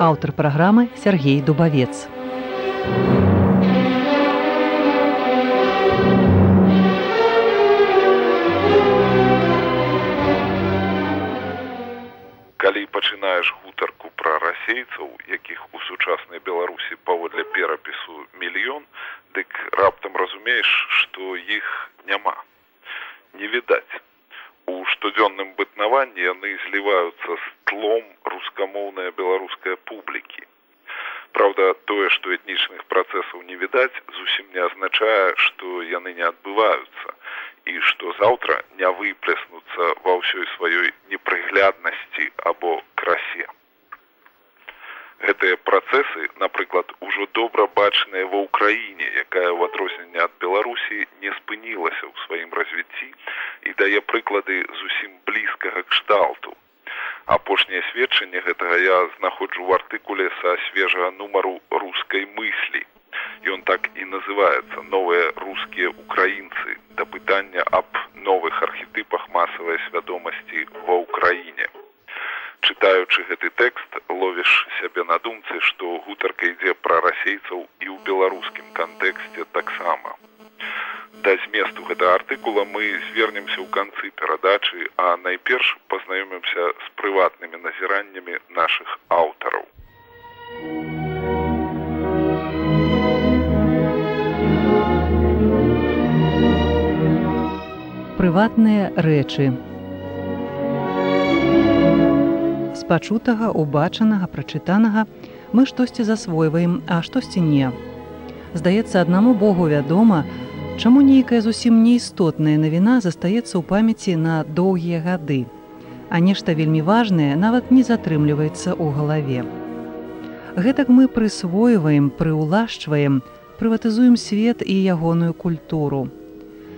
Аўтар праграмы Сергей Дубавец. Калі пачынаеш гутарку пра расейцаў, якіх у сучаснай Беларусі паводле перапісу мільён, дык раптам разумееш, што іх няма. Не відаць у штодзённым бытнаванні яны зліваюцца з тлом рускамоўнай беларускай публікі. Праўда, тое, што этнічных працэсаў не відаць, зусім не азначае, што яны не адбываюцца і што заўтра не выплеснуцца ва ўсёй сваёй непрыгляднасці або красе. Гэтыя працэсы, напрыклад, ужо добра бачныя ва ўкраіне, якая ў адрозненне ад Беларусі не спынілася ў сваім развіцці і дае прыклады зусім блізкага кшталту. Апошняе сведчанне гэтага я знаходжу ў артыкуле са свежага нумару рускай мыслі. Ён так і называецца новыя рускія украінцы да пытання аб новых архетыпах масавай свядомасці ва ўкраіне чытаючы гэты тэкст ловіш сябе на думцы што гутарка ідзе пра расейцаў і ў беларускім кантэксце таксама. Да зместу гэта артыкула мы звернемся ў канцы перадачы а найперш пазнаёмімся з прыватнымі назіраннямі нашых аўтараў. Прыватныя рэчы. з пачутага убачанага прачытанага. Мы штосьці засвойваем а штосьці не. Здаецца аднаму богу вядома чаму нейкая зусім неістотная навіна застаецца ў памяці на доўгія гады а нешта вельмі важнае нават не затрымліваецца ў галаве. Гэтак мы прысвойваем прыўлашчваем прыватызуем свет і ягоную культуру.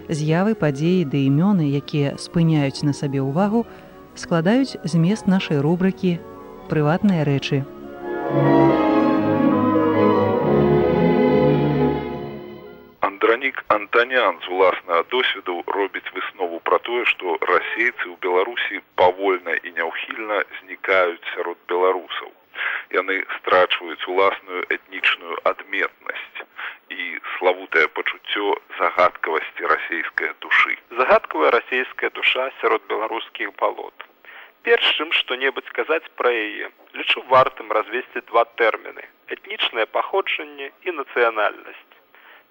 З'явы падзеі ды імёны якія спыняюць на сабе ўвагу складаюць змест нашай рубрыкі прыватныя рэчы. Андранік Антанян з уласнага досведу робіць выснову пра тое, што расейцы ў Беларусі павольна і няўхільна знікаюць сярод беларусаў. Яны страчваюць уласную этнічную адметнасць і славутае пачуццё загадкавасці расійскай душы. Загадкавая расійская душа сярод беларускіх балот. Першым што-небудзь сказаць пра яе, лічу вартым развесці два тэрміны: этнічнае паходжанне і нацыянальнасць.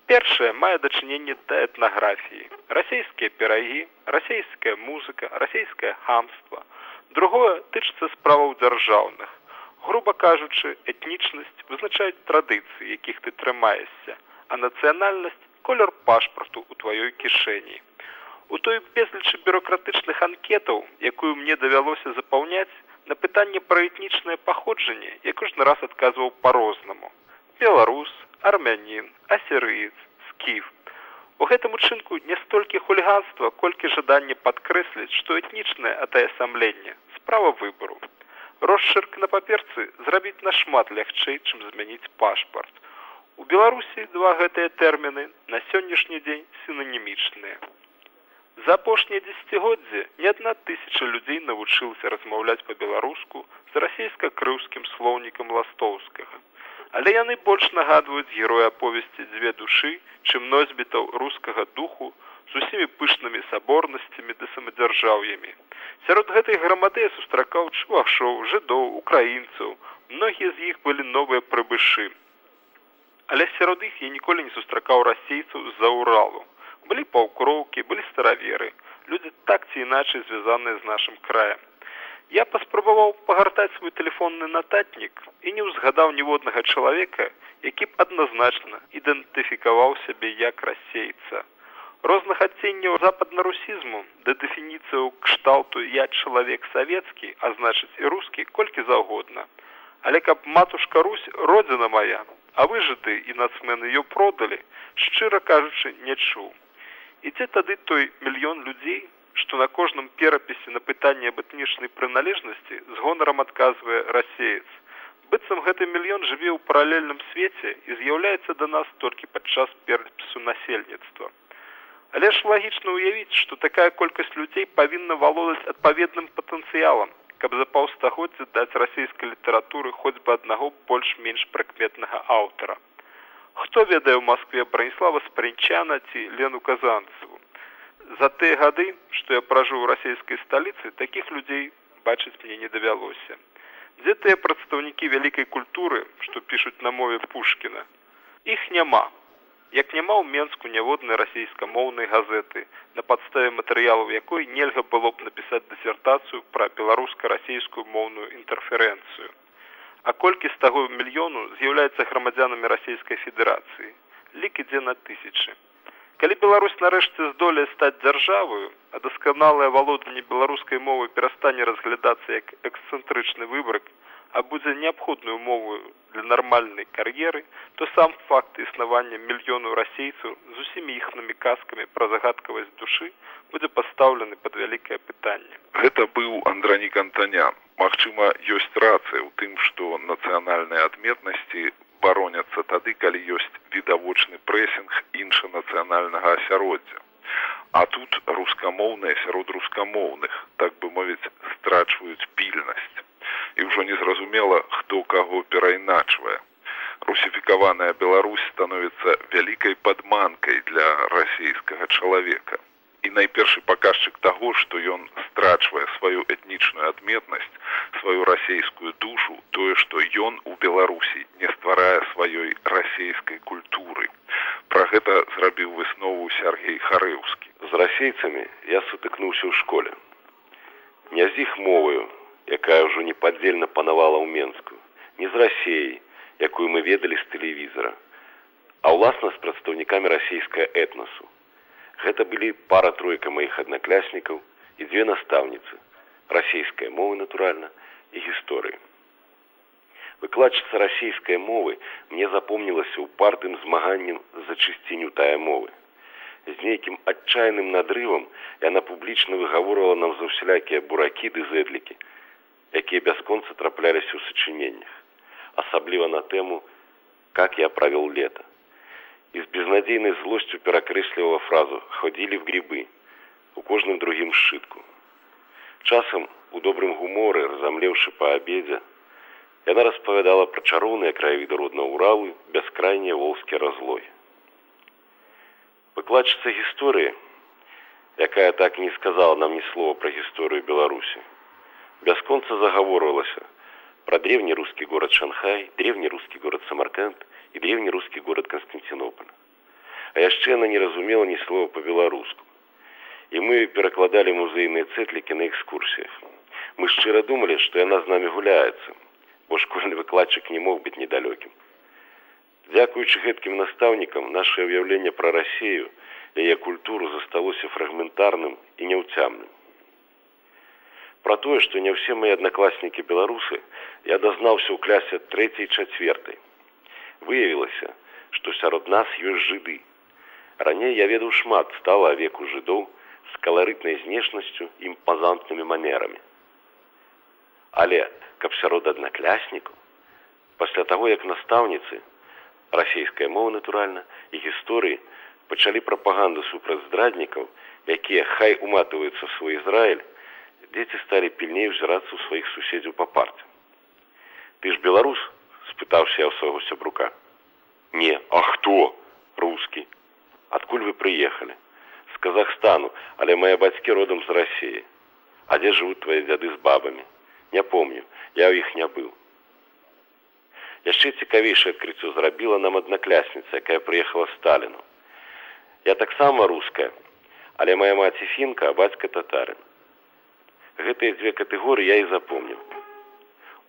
Першае мае дачыненне да этнаграфіі, расійскія перагі, расійская музыка, расійскае хамства. Другое тычыцца справаў дзяржаўных. Груба кажучы, этнічнасць вызначаюць традыцыі, якіх ты трымаешся, а нацыянальнасць колер пашпарту ў тваёй кішэні. У той безлічы бюрократычных анкетаў, якую мне давялося запаўняць, на пытанне пра этнічнае паходжанне я кожны раз адказваў па-рознаму. Беларус, армянін, асірыец, скіф. У гэтым учынку не столькі хульганства, колькі жаданне падкрэсліць, што этнічнае атаясамленне справа выбару. Росчырк на паперцы зрабіць нашмат лягчэй, чым змяніць пашпарт. У Беларусі два гэтыя тэрміны на сённяшні дзень сінанімічныя. За апошнія дзегоддзе не адна тысяча людзей навучылася размаўляць па-беларуску з расійска-крыўскім слоўнікам ластоўскага. Але яны больш нагадваюць героя аповесці дзве душы, чым носьбітаў рускага духу з усімі пышнымі саборнасцямі ды самадзяржаўямі. Сярод гэтай грамады сустракаў чувашоў, жыдоў, украінцаў, многія з іх былі новыя прыбышы. Але сярод іх я ніколі не сустракаў расейцаў з-за ўралу былі паўкроўкі былі стараверы. Людзі так ці іначай звязаныя з нашым краем. Я паспрабаваў пагартаць свой телефонны нататнік і не ўзгадаў ніводнага чалавека які б адназначна ідэнтыфікаваў сябе як расейца розных адценняў западнарусізму да дэфініцыяў кшталту я чалавек савецкі а значыць і рускі колькі заўгодна але каб матушка русь родзіна моя а выжыты і нацмены ее продалі шчыра кажучы не чуў І дзе тады той мільён людзей, што на кожным перапісе на пытанне аб этнічнай прыналежнасці з гонарам адказвае расеец. быццам гэты мільён жыве ў паралельным свеце і з'яўляецца да нас толькі падчас перапісу насельніцтва. Але ж лагічна ўявіць, што такая колькасць людзей павінна валодаць адпаведным патэнцыялам каб за паўстагоддзя даць расійскай літаратуры хоць бы аднаго больш-менш прыкметнага аўтара. Хто ведае ў Маскве Браніслава Спрынчана ці Лену Казанцеву. За тыя гады, што я пражыў у расійскай сталіцы, такіх людзей бачыць мне не давялося. Дзе тыя прадстаўнікі вялікай культуры, што пішуць на мове Пушкіна? Іх няма. Як няма ў Менску няводнай расійскамоўнай газеты, на падставе матэрыялаў якой нельга было б напісаць дысертацыю пра беларуска-расійскую моўную інтэрферэнцыю. А колькі з таго мільёну з'яўляецца грамадзянамі расійскай федэрацыі? Лік ідзе на тысячы. Калі Беларусь нарэшце здолее стаць дзяржавою, а дасканалае валоданне беларускай мовы перастане разглядацца як эксцэнтрычны выбрак, а будзе неабходную мову для нармальнай кар'еры, то сам факт існавання мільёну расейцаў з усімі іхнымі казкамі пра загадкавасць душы будзе пастаўлены пад вялікае пытанне. Гэта быў Андранік Антанян. Магчыма, ёсць рацыя ў тым, што нацыянальныя адметнасці бароняцца тады, калі ёсць відавочны прэсінг іншанацыянальнага асяроддзя. А тут рускамоўныя сярод рускамоўных, так бы мовіць, страчваюць пільнасць ўжо незразумела, хто каго перайначвае. Русіфікаваная Беларусь становіцца вялікай падманкай для расійскага чалавека. І найпершы паказчык таго, што ён страчвае сваю этнічную адметнасць, сваю расійскую душу, тое, што ён у Беларусі не стварае сваёй расійскай культуры. Пра гэта зрабіў выснову Сергей Харэўскі. З расейцамі я сутыкнуўся ў школе. Не з іх моваю, якая ўжо непадзельна панавала ў менску не з рассеяй якую мы ведалі з тэлевізара а ўласна з прадстаўнікамі расійская этнасу. Гэта былі пара тройка маіх аднакляснікаў і дзве настаўніцы расійская мовы натуральна і гісторыі. Выкладчыца расійскай мовы мне запомнілася ў партым змаганнем за чысціню тая мовы. З нейкім адчайным надрывам яна публічна выгаворвала нам за ўсялякія буракі ды зэдлікі якія бясконца трапляліся ў сачыненнях асабліва на тэму как я правил лета і з безнадзейнай злосцю перакрэслівала фразу хадзілі в грибы у кожным другім сшытку. Часам у добрым гуморы разамлеўшы па абедзе яна распавядала пра чароўныя краявіды родна ўралы бяскрайнія волскі разлой выкладчыца гісторыі якая так і не сказала нам ні слова пра гісторыю беларусі бясконца загаворвалася про древний русский город шанхай древний русский город самарканд и древний русский город константинополь а яшчэ она не разумела ні слова по-беларуску і мы перакладалі музейныя цэтлікі на экскурсіях. Мы шчыра думалі што яна з намі гуляецца бо школьны выкладчык не мог быць недалёкім. Дзякуючы гэткім настаўнікам наше ўяўленне пра рассею яе культуру засталося фрагментарным і няўцямным Пра тое, што не ўсе мае аднакласнікі беларусы, я дазнаўся ў клясе трэцяй чацвертай. Выявілася, што сярод нас ёсць жыды. Раней я ведаў шмат стала веку жыдоў з каларытнай знешнасцю імпазантнымі манерамі. Але каб сярод аднакляснікаў, пасля таго як настаўніцы, расійская мова натуральна і гісторыі пачалі прапаганду супраць здраднікаў, якія хай уматываюцца свой Ізраіль, дзеці сталі пільней узірацца ў сваіх суседзяў па парце ты ж беларус спытаўся я ў свайго сябрука. Не а хто? Рускі адкуль вы прыехалі з казахстану але мае бацькі родам з рассіі а дзе жывуць твае дзяды з бабамі не помню я ў іх не быў яшчэ цікавейшае адкрыццё зрабіла нам аднаклясніца якая прыехала сталіну. Я таксама руская але моя маці фінка а бацька татарын гэтыя дзве катэгорыі я і запомніў.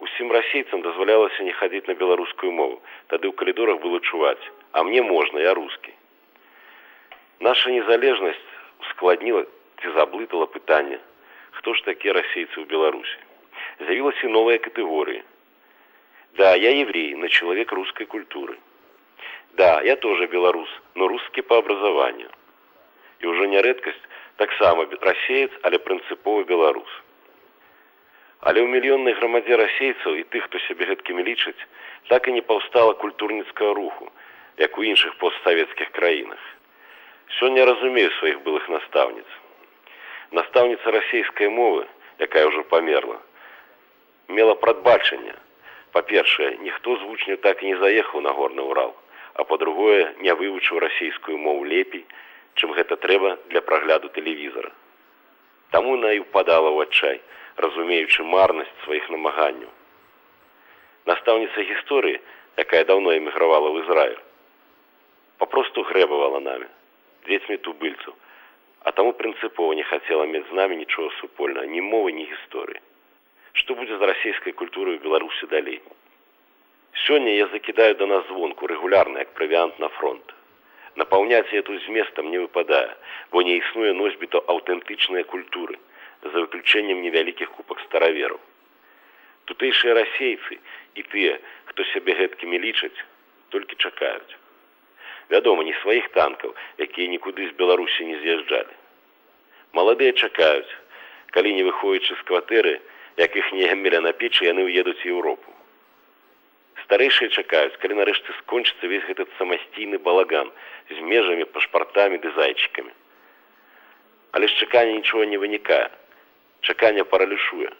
Усім расейцам дазвалялася не хадзіць на беларускую мову. Тады ў калідорах было чуваць а мне можна я рускі наша незалежнасць ускладніла ці заблытала пытанне хто ж такія расейцы ў беларусі? З'явілася новая катэгорыі да я еврей на чалавек рускай культуры да я тоже беларус но рускі по образованию і ўжо нярэдкасць таксама расеец але прынцыповы беларус. Але ў мільённай грамадзе расейцаў і тых хто сябе гэткімі лічыць так і не паўстала культурніцкага руху як у іншых постсавецкіх краінах. Сёння разумею сваіх былых настаўніц. Настаўніца расійскай мовы якая ўжо памерла мела прадбачанне. Па-першае, ніхто з вучняў так і не заехаў на горны ўрал, а па-другое, не вывучыў расійскую мову лепей, чым гэта трэба для прагляду тэлевізара. Таму на і ўпадала ў адчай, разумеючы марнасць сваіх намаганняў. Настаўніца гісторыі, якая даўно эмігравала ў Ізраіль, папросту грэбавала намі, дзецьмі тубыльцаў, а таму прынцыпова не хацела мець з намі нічога супольнага, ні мовы, ні гісторыі што будзе з расійскай культурай у беларусі далей сёння я закідаю да нас звонку рэгулярна як правіант на фронт напаўняць эту зместам не выпадае бо не існуе носьбіто аўтэнтычныя культуры за выключэннем невялікіх купак старавераў тутэйшыя расейцы і тыя хто сябе гэткімі лічаць толькі чакаюць. Вядома не сваіх танкаў якія нікуды з беларусі не з'язджалі. Маладыя чакаюць калі не выходзячы з кватэры як іх не меля на печы яны ўедуць еўропу старэйшыя чакаюць калі нарэшце скончыцца весь гэты самасційны балаган з межамі пашпартамі ды зайчыкамі але з чакання нічого не вынікае чаканне паралішуе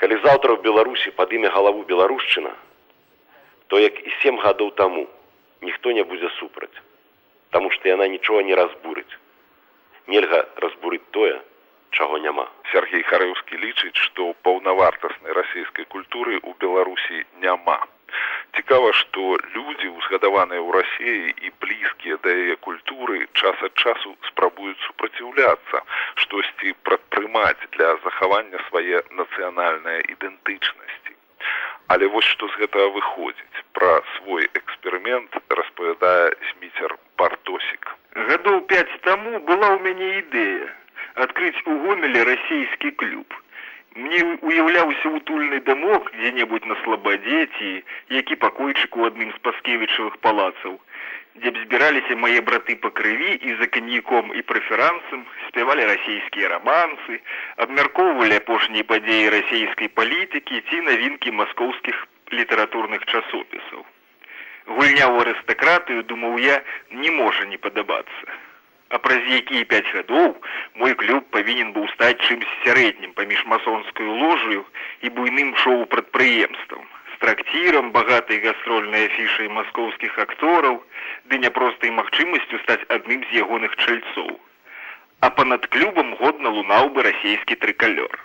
калі заўтра ў беларусі падыме галаву беларушчына то як і сем гадоў таму ніхто не будзе супраць таму што яна нічога не разбурыць нельга разбурыць тое чаго няма. Сергей харэўскі лічыць што паўнавартаснай расійскай культуры ў беларусі няма цікава што людзі узгадаваныя ў рассіі і блізкія да яе культуры час ад часу спрабуюць супраціўляцца штосьці прадпрымаць для захавання свае нацыянальныя ідэнтычнасці. Але вось што з гэтага выходзіць. Пра свой эксперымент распавядае зміцер партосік гадоў пяць таму была ў мяне ідэя адкрыць у гомеле расійскі клуб. Мне уяўляўся утульны дамок дзе-небудзь на слабадзеці, які пакойчык у адным з паскевічавых палацаў, дзе б збіраліся мае браты па крыві і за каньяком і прэферансам спявалі расійскія рамансы, абмяркоўвалі апошнія падзеі расійскай палітыкі ці навінкі маскоўскіх літаратурных часопісаў. Гульня ў арыстакратыю, думаў я, не можа не падабацца а праз якія пяць гадоў мой клуб павінен быў стаць чымсь сярэднім паміж масонскую ложаю і буйным шоу прадпрыемствам з трактірам багатай гастрольнай афішай маскоўскіх актораў ды няпростай магчымасцю стаць адным з ягоных чальцоў а панад клубам годна лунаў бы расійскі трыкалёр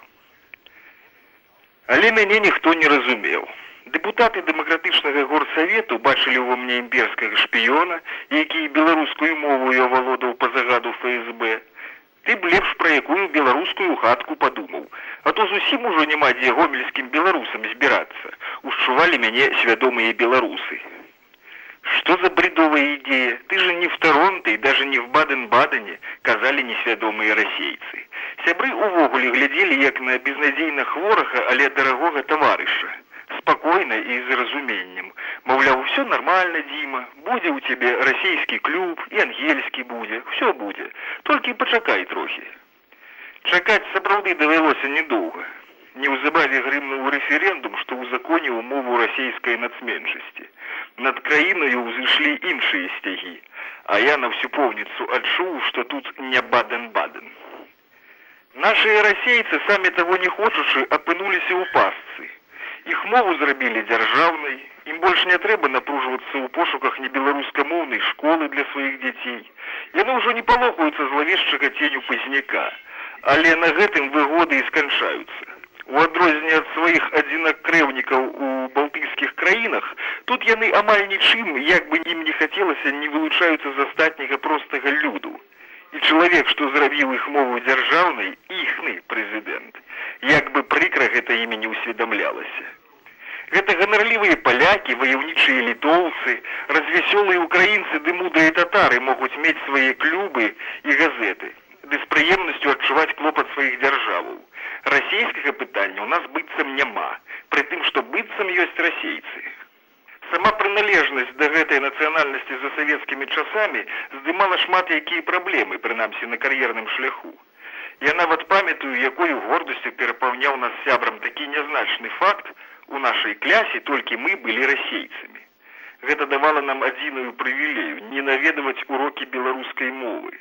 але мяне ніхто не разумеў Дэпутаты дэмакратычнага горсавету бачылі ўва мне імперскага шпіёна, які беларускую мову я валодаў па загаду ФСБ. Ты б лепш пра якую беларускую хатку падумаў, А то зусім ужо няма дзе гомельскім беларусам збірацца, ушчувалі мяне свядомыя беларусы. Что за бредовая идея? Ты же не в Торонто и даже не в Баден-Бадене, казали несвядомые расейцы. Сябры увогуле глядели як на безнадзейна хворага, але дарагога таварыша спакойна і з разуменнем маўляў все нормально дзіма будзе ў цябе расійскі клуб і ангельскі будзе все будзе толькі пачакай трохі чакаць сапраўды давялося недоўга неўзабаве грымнуў рэферендум што ў законе умову расійскай нацменшасці над краінаю ўзышлі іншыя сцягі а я на всю поўніцу адчуў што тут не баден-баден. Нашыя расейцы самі таго не хочучы апынуліся ў пасцы іх мову зрабілі дзяржаўнай. Ім больш не трэба напружвацца ў пошуках небеларускамоўнай школы для сваіх дзяцей. Яны ўжо не палохаюцца злавешчага ценю пазняка. Але на гэтым выгоды і сканчаюцца. У адрозненне ад сваіх адзінакрэўнікаў у балтыйскіх краінах тут яны амаль нічым як бы ім не хацелася не вылучаюцца з астатняга простага люду. І чалавек што зрабіў іх мову дзяржаўнай іхны прэзідэнт як бы прыкра гэта імя не ўсведамлялася. Гэта ганарлівыя палякі, ваяўнічыя літоўцы, развясёлыя украінцы ды мудрыя татары могуць мець свае клубы і газеты, ды з прыемнасцю адчуваць клопат сваіх дзяржаваў. Расійскага пытання ў нас быццам няма, пры тым, што быццам ёсць расейцы. Сама прыналежнасць да гэтай нацыянальнасці за савецкімі часамі здымала шмат якія праблемы, прынамсі на кар'ерным шляху. Я нават памятаю, якою гордасцю перапаўняў нас сябрам такі нязначны факт у нашай клясе толькі мы былі расейцамі. Гэта давала нам адзіную прывілею не наведаваць урокі беларускай мовы.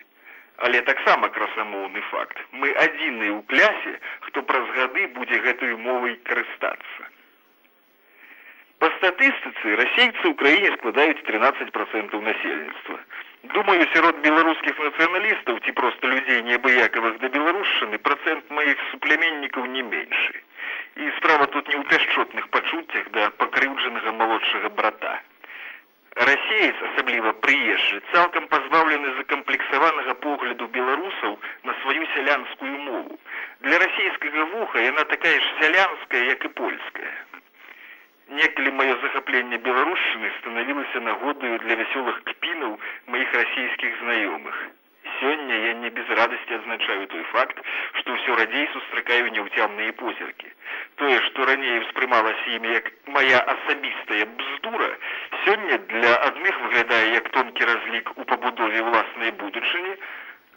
Але таксама красамоўны факт. Мы адзіныя ў клясе, хто праз гады будзе гэтую мовай карыстацца. Па статыстыцы расейцы ў краіне складаюць 13% насельніцтва. Думаю, сярод беларускіх нацыяналістаў ці проста людзей неабыякавых да беларушчыны працэнт маіх суплеменнікаў не меншы. І справа тут не ў пяшчотных пачуццях да пакрыўджанага малодшага брата. Расеец, асабліва прыезджы, цалкам пазбаўлены закамплексаванага погляду беларусаў на сваю сялянскую мову. Для расійскага вуха яна такая ж сялянская, як і польская. Некалі маё захапленне беларушчыны станавілася нагодаю для вясёлых кпінаў маіх расійскіх знаёмых. Сёння я не без радасці адзначаю той факт, што ўсё радзей сустракаю няўцямныя позіркі. Тое, што раней успрымалася імі як мая асабістая бздура, сёння для адных выглядае як тонкі разлік у пабудове ўласнай будучыні,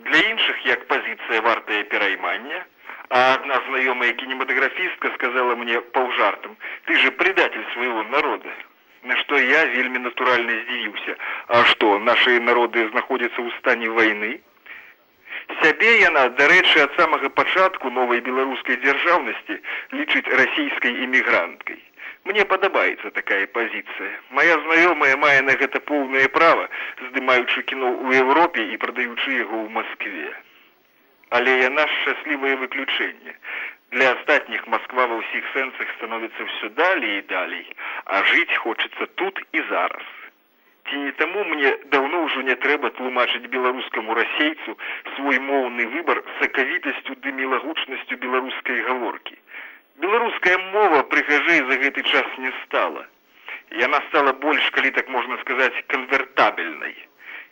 для іншых як пазіцыя вартая пераймання, а одна знаёмая кинематографистка сказала мне полжартом, ты же предатель своего народа. На что я вельми натурально здзівіўся. А что, наши народы знаходзяцца ў стане войны? Сябе яна, дарэчы, ад самага пачатку новай беларускай дзяржаўнасці лічыць расійскай імігранткай. Мне падабаецца такая пазіцыя. Мая знаёмая мае на гэта поўнае права, здымаючы кіно ў Еўропе і прадаючы яго ў Маскве але яна шчаслівае выключэнне. Для астатніх Масква ва ўсіх сэнсах становіцца ўсё далей і далей, а жыць хочацца тут і зараз. Ці не таму мне даўно ўжо не трэба тлумачыць беларускаму расейцу свой моўны выбар сакавітасцю ды мілагучнасцю беларускай гаворкі. Беларуская мова прыгажэй за гэты час не стала. Яна стала больш, калі так можна сказаць, канвертабельнай.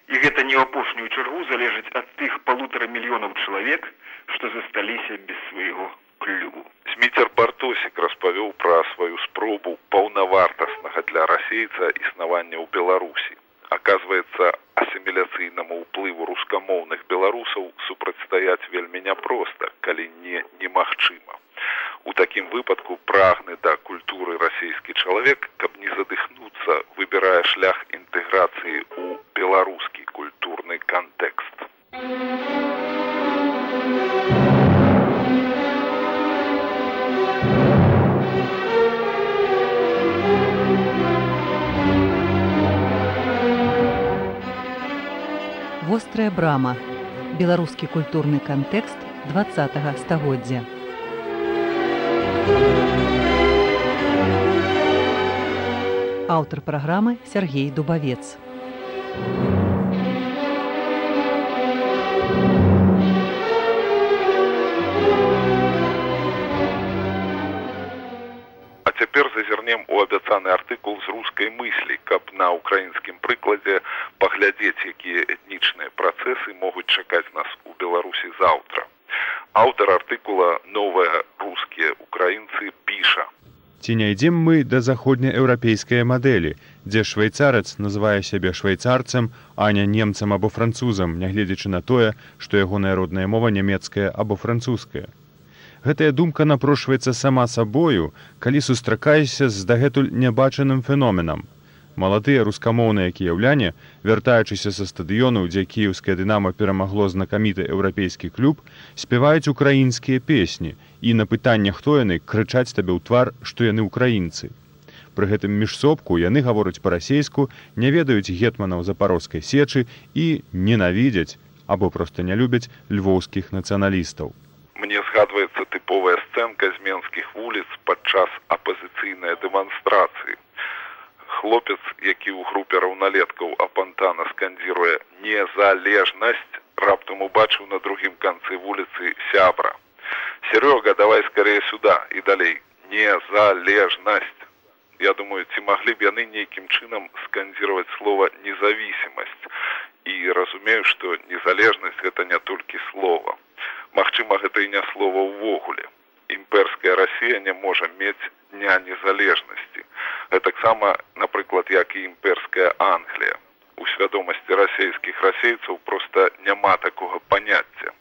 І гэта не ў апошнюю чаргу залежыць ад тых полутора мільёнаў чалавек, што засталіся без свайго клюбу. Сміцер Бартосік распавёў пра сваю спробу паўнавартаснага для расейца існавання ў Беларусі. Аказваецца, асіміляцыйнаму ўплыву рускамоўных беларусаў супрацьстаяць вельмі няпроста, калі не немагчыма. У такім выпадку прагны да культуры расійскі чалавек, каб не задыхнуцца, выбірае шлях інтэграцыі ў беларускі культурны кантэкст. Вострая брама. Беларускі культурны кантэкст 20 стагоддзя. Аўтар праграмы Сергей Дубавец. А цяпер зазірнем у абяцаны артыкул з рускай мыслі, каб на ўкраінскім прыкладзе паглядзець, якія этнічныя працэсы могуць чакаць нас у Беларусі заўтра. Аўтар артыкула новыя рускія украінцы піша. Ці не ідзем мы да заходнееўрапейскай мадэлі, дзе швейцарац называе сябе швейцарцам, а не немцам або французам, нягледзячы на тое, што яго народная мова нямецкая або французская. Гэтая думка напрошваецца сама сабою, калі сустракаешся з дагэтуль нябачаным феноменам. Маладыя рускамоўныя кіяўляне, вяртаючыся са стадыёну, дзе кіеўская дынама перамагло знакаміты еўрапейскі клуб, спяваюць украінскія песні і на пытанне хто яны крычаць табе ў твар, што яны ўкраінцы. Пры гэтым міжсобку яны гавораць па-расейску, не ведаюць гетманаў запарожскай сечы і ненавідзяць або проста не любяць львоўскіх нацыяналістаў. Мне згадваецца тыповая сцэнка з менскіх вуліц падчас апазіцыйнай дэманстрацыі. Хлопец, які ў групе раўналеткаў апантана скандзіруе незалежнасць, раптам убачыў на другім канцы вуліцы сябра. Серёга, давай скорее сюда і далей незалежнасць. Я думаю, ці маглі б яны нейкім чынам скандзіраваць слова независимость і разумею, што незалежнасць гэта не толькі слова. Магчыма, гэта і не слова ўвогуле. Імперская Расія не можа мець дня незалежнасці. Гэтаксама, напрыклад, як і імперская Англія. У свядомасці расійскіх расейцаў проста няма такога паняцця.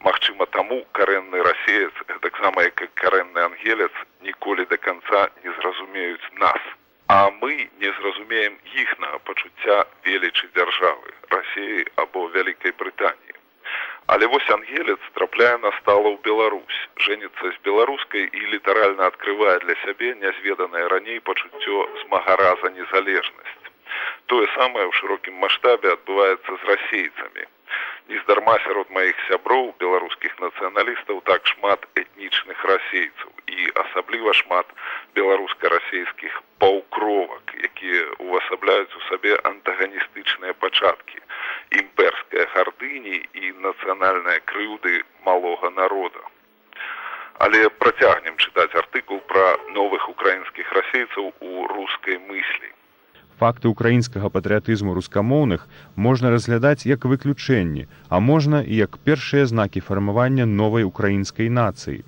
Магчыма, таму карэнны расеец, гэтаксама як карэнны ангелец ніколі да канца не зразумеюць нас. А мы не зразумеем іхнага пачуцця велічы дзяржавы, рассеі або вялікай Брытаніі. Але вось ангелец трапляе на стала ў Беларусь, жэніцца з беларускай і літаральна адкрывае для сябе нязведанае раней пачуццё змагара за незалежнасць. Тое самае ў шырокім маштабе адбываецца з расейцамі. Нездарма сярод маіх сяброў беларускіх нацыяналістаў так шмат этнічных расейцаў і асабліва шмат беларуска-расейскіх паўкровак, якія ўвасабляюць у сабе антаганістычныя пачаткі імперская гардыні і нацыянальныя крыўды малога народа. Але працягнем чытаць артыкул пра новых украінскіх расейцаў у рускай мыслі. Факты украінскага патрыятызму рускамоўных можна разглядаць як выключэнні, а можна і як першыя знакі фармавання новай украінскай нацыі.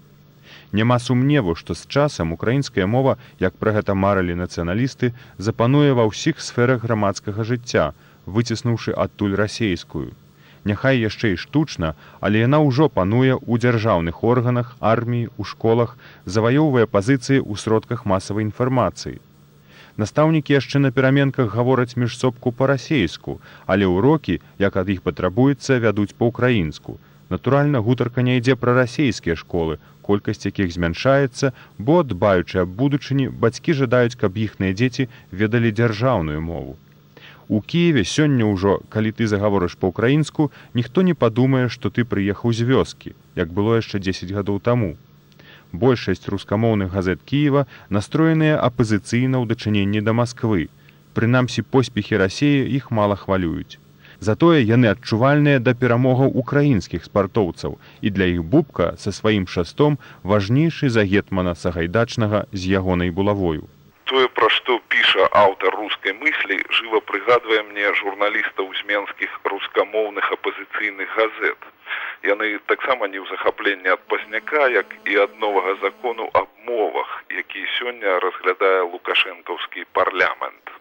Няма сумневу, што з часам украінская мова, як пра гэта маралі нацыяналісты, запануе ва ўсіх сферах грамадскага жыцця, выціснуўшы адтуль расейскую. Няхай яшчэ і штучна, але яна ўжо пануе ў дзяржаўных органах, арміі, у школах, заваёўвае пазіцыі ў сродках масавай інфармацыі. Настаўнікі яшчэ на пераменках гавораць міжсобку па-расейску, але ўрокі, як ад іх патрабуецца, вядуць па-украінску. Натуральна, гутарка не ідзе пра расійскія школы, колькасць якіх змяншаецца, бо дбаючы аб будучыні, бацькі жадаюць, каб іхныя дзеці ведалі дзяржаўную мову. У Киеве сёння ўжо, калі ты загаворыш па-украінску, ніхто не падумае, што ты прыехаў з вёскі, як было яшчэ 10 гадоў таму. Большасць рускамоўных газет Кіева настроеныя апазіцыйна ў дачыненні да Масквы. Прынамсі поспехі рассеі іх мала хвалююць. Затое яны адчувальныя да перамогаў украінскіх спартоўцаў і для іх бубка са сваім шастом важнейшы за гетмана сагайдачнага з ягонай булавою тое пра што піша аўтар рускай мыслі жыва прыгадвае мне журналістаў з менскіх рускамоўных апазіцыйных газет. Яны таксама не ў захапленні ад пазняка як і ад новага закону аб мовах які сёння разглядае лукашэнкаўскі парламент.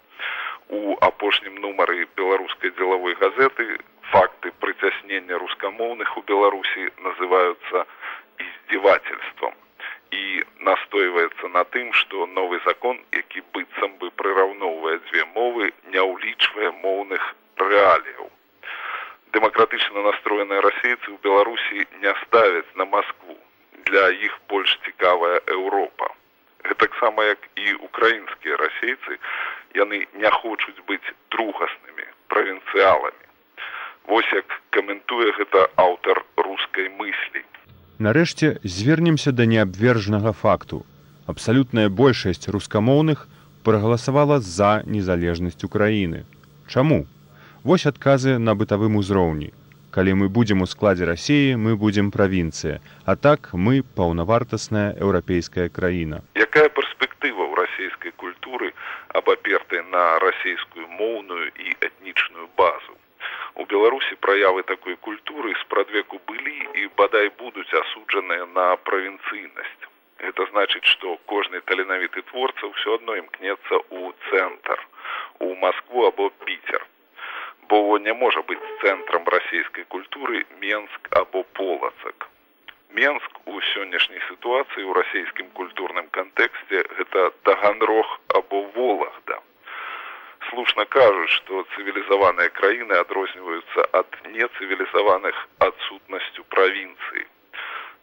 У апошнім нумары беларускай дзелавой газеты факты прыцяснення рускамоўных у беларусі называюцца издевательством і настойваецца на тым, што новы закон, які быццам бы прыраўноўвае дзве мовы, не ўлічвае моўных рэаліяў. Дэмакратычна настроеныя расейцы ў Беларусі не ставяць на Маскву. Для іх больш цікавая Еўропа. Гэтаксама як і украінскія расейцы, яны не хочуць быць другаснымі правінцыяламі. Вось як каментуе гэта аўтар рускай мыслі. Нарэшце звернемся да неабвержнага факту. Абсалютная большасць рускамоўных прагаласавала за незалежнасць Украіны. Чаму? Вось адказы на бытавым узроўні. Калі мы будзем у складзе рассіі, мы будзем правінцыя, а так мы паўнавартасная еўрапейская краіна. Якая перспектыва ў расійскай культуры абапертай на расійскую моўную і этнічную базу? У Беларусі праявы такой культуры спрадвеку былі і бадай будуць асуджаныя на правінцыйнасць. Гэта значыць, што кожны таленавіты творца ўсё адно імкнецца ў цэнтр, у Маскву або піцер. Бо не можа быць цэнтрам расійскай культуры Менск або полацак. Менск у сённяшняй сітуацыі ў расійскім культурным кантэксце гэта таганрог або волагда слушна кажуць, што цывілізаваныя краіны адрозніваюцца ад нецывілізаваных адсутнасцю правінцыі.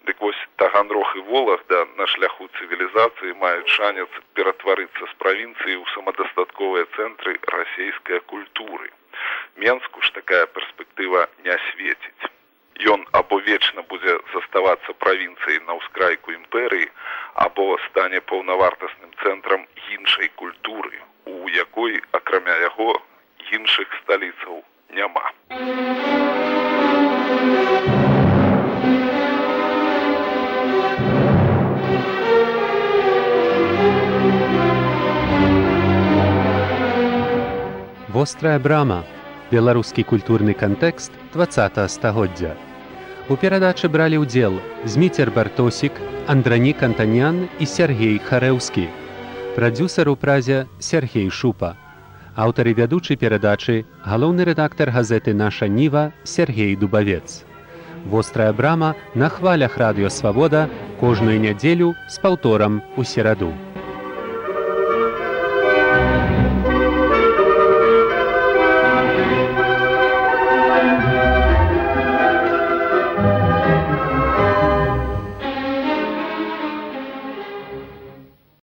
Дык вось таганрог і волагда на шляху цывілізацыі маюць шанец ператварыцца з правінцыі ў самадастатковыя цэнтры расійскай культуры. Менску ж такая перспектыва не свеціць. Ён або вечна будзе заставацца правінцыяй на ўскрайку імперыі, або стане паўнавартасным цэнтрам іншай культуры у якой акрамя яго іншых сталіцаў няма. Вострая брама беларускі культурны кантэкст 20 стагоддзя. У перадачы бралі ўдзел зміцер бартосік, Андранік Антанян і Сергей Харэўскі прадюсер у празе Сергей Шупа. Аўтары вядучай перадачы галоўны рэдактар газеты наша ніва Сергей Дубавец. Вострая брама на хвалях радыёвабода кожную нядзелю з паўторам у сераду.